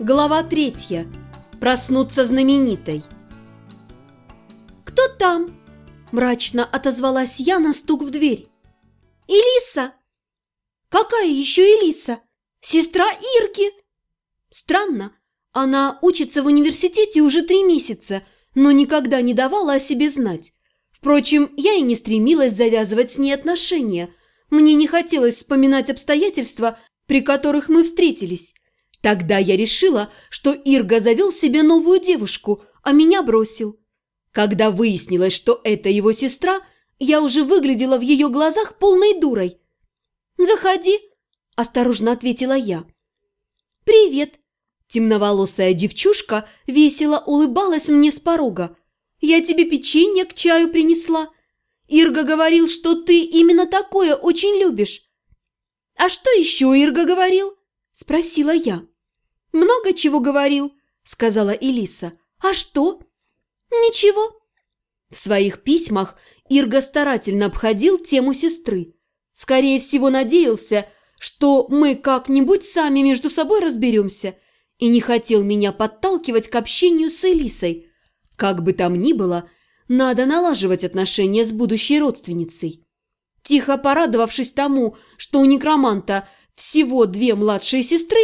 Глава третья. Проснуться знаменитой. «Кто там?» – мрачно отозвалась я на стук в дверь. «Элиса!» «Какая еще Элиса? Сестра Ирки!» Странно, она учится в университете уже три месяца, но никогда не давала о себе знать. Впрочем, я и не стремилась завязывать с ней отношения. Мне не хотелось вспоминать обстоятельства, при которых мы встретились. Тогда я решила, что Ирга завел себе новую девушку, а меня бросил. Когда выяснилось, что это его сестра, я уже выглядела в ее глазах полной дурой. «Заходи», – осторожно ответила я. «Привет», – темноволосая девчушка весело улыбалась мне с порога. «Я тебе печенье к чаю принесла. Ирга говорил, что ты именно такое очень любишь». «А что еще Ирга говорил?» – спросила я. «Много чего говорил», – сказала Элиса. «А что?» «Ничего». В своих письмах Ирга старательно обходил тему сестры. Скорее всего, надеялся, что мы как-нибудь сами между собой разберемся, и не хотел меня подталкивать к общению с Элисой. Как бы там ни было, надо налаживать отношения с будущей родственницей. Тихо порадовавшись тому, что у некроманта всего две младшие сестры,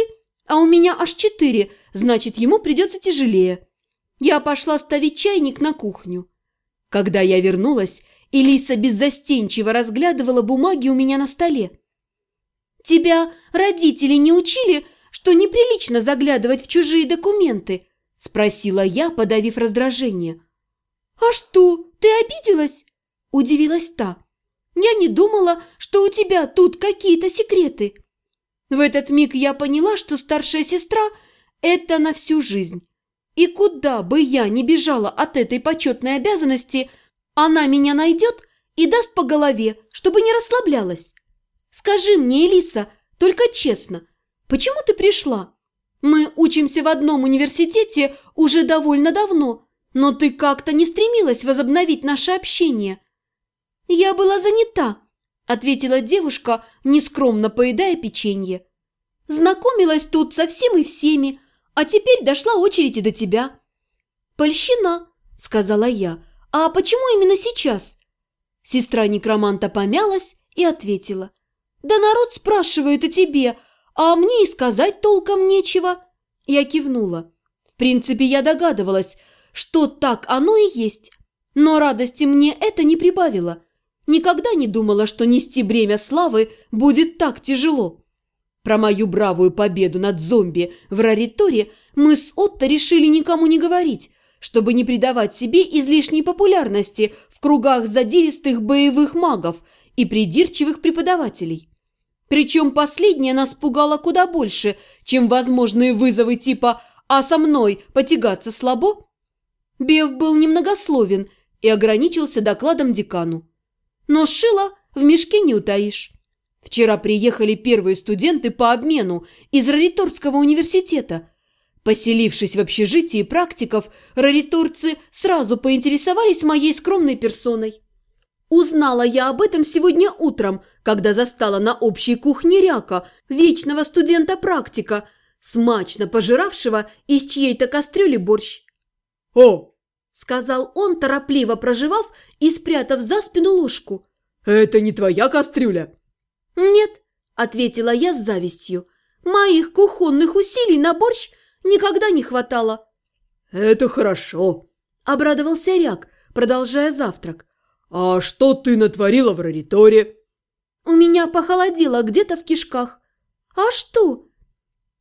а у меня аж четыре, значит, ему придется тяжелее. Я пошла ставить чайник на кухню. Когда я вернулась, Элиса беззастенчиво разглядывала бумаги у меня на столе. «Тебя родители не учили, что неприлично заглядывать в чужие документы?» – спросила я, подавив раздражение. «А что, ты обиделась?» – удивилась та. «Я не думала, что у тебя тут какие-то секреты». В этот миг я поняла, что старшая сестра – это на всю жизнь. И куда бы я ни бежала от этой почетной обязанности, она меня найдет и даст по голове, чтобы не расслаблялась. Скажи мне, Элиса, только честно, почему ты пришла? Мы учимся в одном университете уже довольно давно, но ты как-то не стремилась возобновить наше общение. Я была занята, ответила девушка, нескромно поедая печенье. Знакомилась тут со всем и всеми, а теперь дошла очередь и до тебя. Польщина, сказала я. А почему именно сейчас? Сестра некроманта помялась и ответила. Да народ спрашивает о тебе, а мне и сказать толком нечего. Я кивнула. В принципе, я догадывалась, что так оно и есть. Но радости мне это не прибавило. Никогда не думала, что нести бремя славы будет так тяжело. Про мою бравую победу над зомби в Рариторе мы с Отто решили никому не говорить, чтобы не придавать себе излишней популярности в кругах задиристых боевых магов и придирчивых преподавателей. Причем последнее нас пугало куда больше, чем возможные вызовы типа «а со мной потягаться слабо?». Бев был немногословен и ограничился докладом декану. Но шило в мешке не утаишь. Вчера приехали первые студенты по обмену из Рариторского университета. Поселившись в общежитии практиков, рариторцы сразу поинтересовались моей скромной персоной. Узнала я об этом сегодня утром, когда застала на общей кухне Ряка, вечного студента-практика, смачно пожиравшего из чьей-то кастрюли борщ. «О, сказал он, торопливо проживав и спрятав за спину ложку. «Это не твоя кастрюля?» «Нет», – ответила я с завистью. «Моих кухонных усилий на борщ никогда не хватало». «Это хорошо», – обрадовался Ряк, продолжая завтрак. «А что ты натворила в Рариторе?» «У меня похолодело где-то в кишках». «А что?»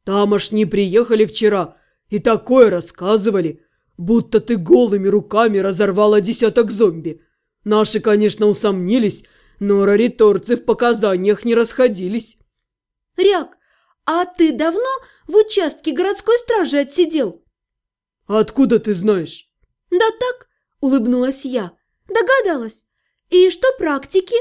«Тамошние приехали вчера и такое рассказывали будто ты голыми руками разорвала десяток зомби. Наши, конечно, усомнились, но рариторцы в показаниях не расходились. Ряк, а ты давно в участке городской стражи отсидел? Откуда ты знаешь? Да так, улыбнулась я. Догадалась. И что практики?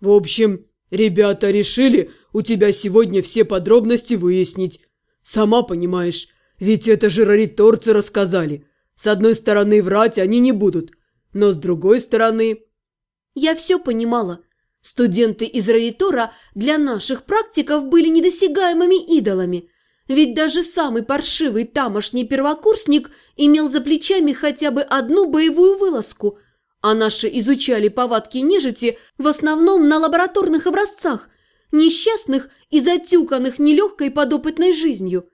В общем, ребята решили у тебя сегодня все подробности выяснить. Сама понимаешь, ведь это же рариторцы рассказали. С одной стороны, врать они не будут, но с другой стороны... Я все понимала. Студенты из Раитора для наших практиков были недосягаемыми идолами. Ведь даже самый паршивый тамошний первокурсник имел за плечами хотя бы одну боевую вылазку, а наши изучали повадки нежити в основном на лабораторных образцах, несчастных и затюканных нелегкой подопытной жизнью.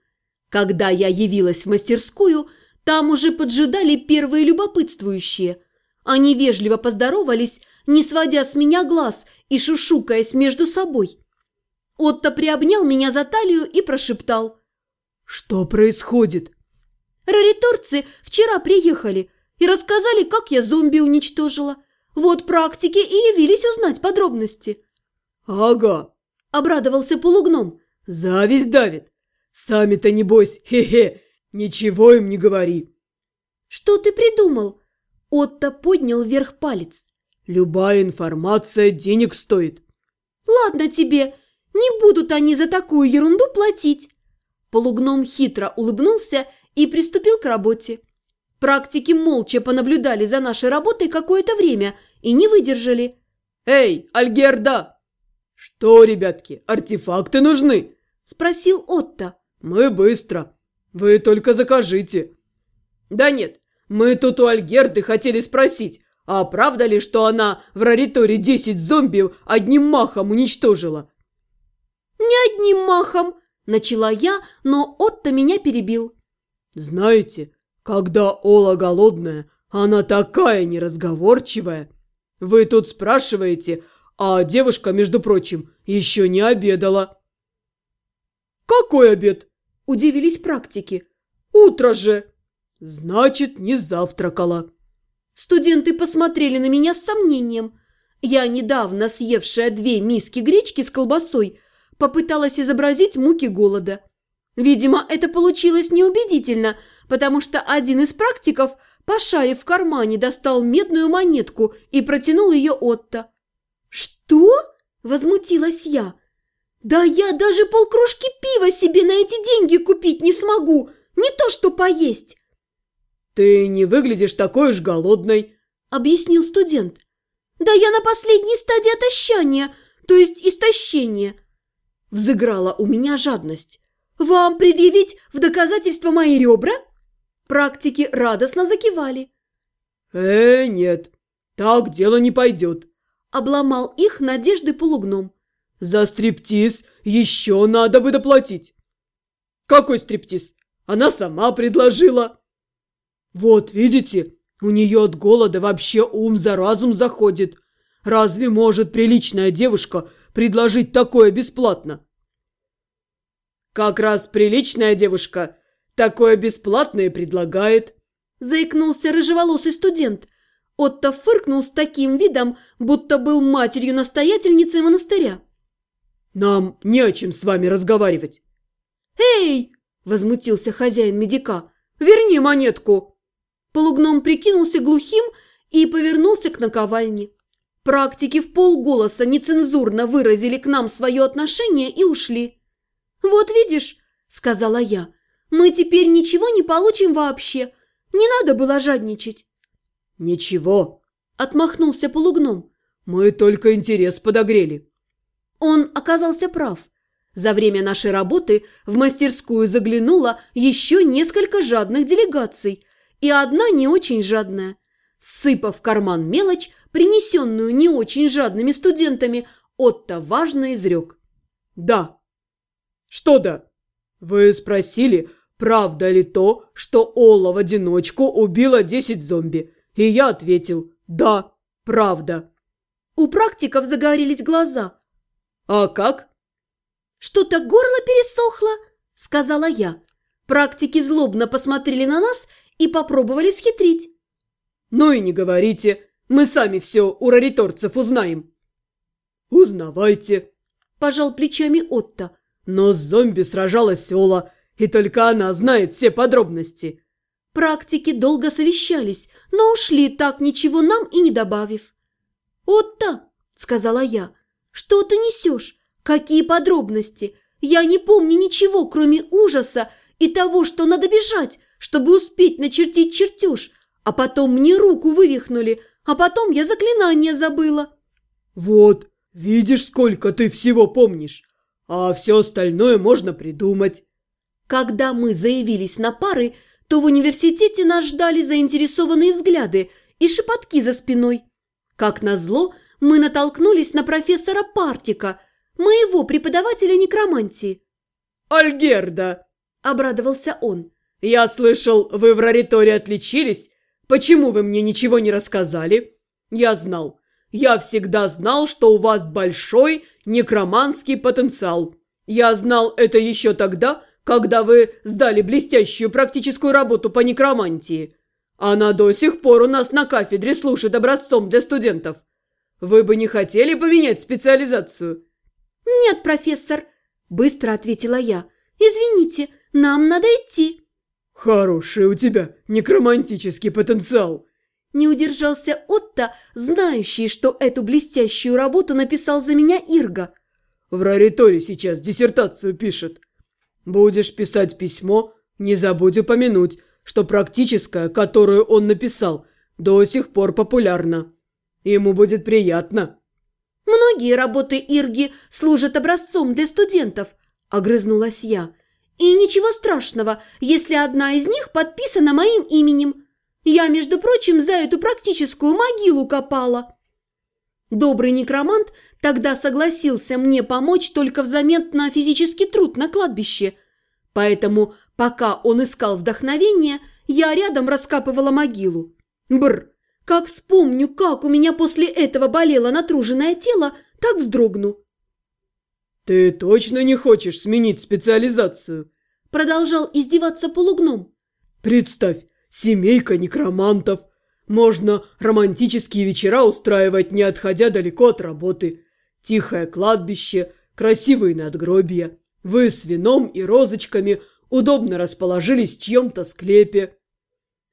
Когда я явилась в мастерскую, там уже поджидали первые любопытствующие. Они вежливо поздоровались, не сводя с меня глаз и шушукаясь между собой. Отто приобнял меня за талию и прошептал – «Что происходит?» «Рариторцы вчера приехали и рассказали, как я зомби уничтожила. Вот практики и явились узнать подробности». «Ага», – обрадовался полугном. «Зависть давит. Сами-то, небось, хе-хе, ничего им не говори». «Что ты придумал?» Отто поднял вверх палец. «Любая информация денег стоит». «Ладно тебе, не будут они за такую ерунду платить». Полугном хитро улыбнулся и приступил к работе. Практики молча понаблюдали за нашей работой какое-то время и не выдержали. «Эй, Альгерда!» «Что, ребятки, артефакты нужны?» – спросил Отто. «Мы быстро. Вы только закажите». «Да нет, мы тут у Альгерды хотели спросить, а правда ли, что она в Рариторе десять зомби одним махом уничтожила?» «Не одним махом!» Начала я, но Отто меня перебил. «Знаете, когда Ола голодная, она такая неразговорчивая. Вы тут спрашиваете, а девушка, между прочим, еще не обедала». «Какой обед?» – удивились практики. «Утро же!» «Значит, не завтракала». Студенты посмотрели на меня с сомнением. Я, недавно съевшая две миски гречки с колбасой, попыталась изобразить муки голода. Видимо, это получилось неубедительно, потому что один из практиков, пошарив в кармане, достал медную монетку и протянул ее Отто. «Что?» – возмутилась я. «Да я даже полкружки пива себе на эти деньги купить не смогу, не то что поесть!» «Ты не выглядишь такой уж голодной», – объяснил студент. «Да я на последней стадии отощания, то есть истощения. Взыграла у меня жадность. «Вам предъявить в доказательство мои ребра?» Практики радостно закивали. «Э, нет, так дело не пойдет», – обломал их надежды полугном. «За стриптиз еще надо бы доплатить». «Какой стриптиз? Она сама предложила». «Вот, видите, у нее от голода вообще ум за разум заходит. Разве может приличная девушка предложить такое бесплатно? Как раз приличная девушка такое бесплатное предлагает. Заикнулся рыжеволосый студент. Отто фыркнул с таким видом, будто был матерью-настоятельницей монастыря. «Нам не о чем с вами разговаривать». «Эй!» – возмутился хозяин медика. «Верни монетку!» Полугном прикинулся глухим и повернулся к наковальне. Практики в полголоса нецензурно выразили к нам свое отношение и ушли. «Вот видишь», – сказала я, – «мы теперь ничего не получим вообще. Не надо было жадничать». «Ничего», – отмахнулся полугном. «Мы только интерес подогрели». Он оказался прав. За время нашей работы в мастерскую заглянуло еще несколько жадных делегаций, и одна не очень жадная. Сыпав в карман мелочь, принесенную не очень жадными студентами, Отто важно изрек. «Да, «Что да?» «Вы спросили, правда ли то, что Ола в одиночку убила десять зомби?» И я ответил «Да, правда». У практиков загорелись глаза. «А как?» «Что-то горло пересохло», — сказала я. Практики злобно посмотрели на нас и попробовали схитрить. «Ну и не говорите, мы сами все у рариторцев узнаем». «Узнавайте», – пожал плечами Отто. Но с зомби сражалась Ола, и только она знает все подробности. Практики долго совещались, но ушли так ничего нам и не добавив. «Отто», — сказала я, — «что ты несешь? Какие подробности? Я не помню ничего, кроме ужаса и того, что надо бежать, чтобы успеть начертить чертеж, а потом мне руку вывихнули, а потом я заклинание забыла». «Вот, видишь, сколько ты всего помнишь? а все остальное можно придумать». Когда мы заявились на пары, то в университете нас ждали заинтересованные взгляды и шепотки за спиной. Как назло, мы натолкнулись на профессора Партика, моего преподавателя некромантии. «Альгерда!» – обрадовался он. «Я слышал, вы в Рариторе отличились. Почему вы мне ничего не рассказали? Я знал. Я всегда знал, что у вас большой некроманский потенциал. Я знал это еще тогда, когда вы сдали блестящую практическую работу по некромантии. Она до сих пор у нас на кафедре служит образцом для студентов. Вы бы не хотели поменять специализацию?» «Нет, профессор», – быстро ответила я. «Извините, нам надо идти». «Хороший у тебя некромантический потенциал», не удержался Отто, знающий, что эту блестящую работу написал за меня Ирга. «В Рариторе сейчас диссертацию пишет. Будешь писать письмо, не забудь упомянуть, что практическая, которую он написал, до сих пор популярна. Ему будет приятно». «Многие работы Ирги служат образцом для студентов», – огрызнулась я. «И ничего страшного, если одна из них подписана моим именем. Я, между прочим, за эту практическую могилу копала». Добрый некромант тогда согласился мне помочь только взамен на физический труд на кладбище. Поэтому, пока он искал вдохновение, я рядом раскапывала могилу. Бр! Как вспомню, как у меня после этого болело натруженное тело, так вздрогну. «Ты точно не хочешь сменить специализацию?» Продолжал издеваться полугном. «Представь, семейка некромантов. Можно романтические вечера устраивать, не отходя далеко от работы. Тихое кладбище, красивые надгробия. Вы с вином и розочками удобно расположились в чьем-то склепе.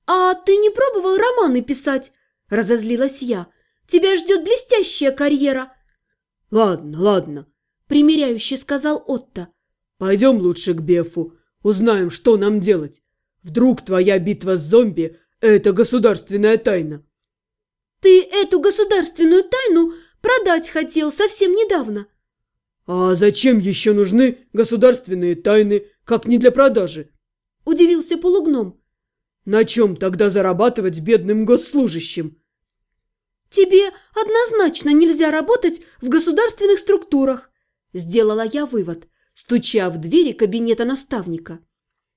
«А ты не пробовал романы писать?» – разозлилась я. «Тебя ждет блестящая карьера». «Ладно, ладно», – примиряюще сказал Отто. «Пойдем лучше к Бефу, узнаем, что нам делать. Вдруг твоя битва с зомби – это государственная тайна?» «Ты эту государственную тайну продать хотел совсем недавно». «А зачем еще нужны государственные тайны, как не для продажи?» – удивился полугном. «На чем тогда зарабатывать бедным госслужащим?» «Тебе однозначно нельзя работать в государственных структурах», – сделала я вывод, стуча в двери кабинета наставника.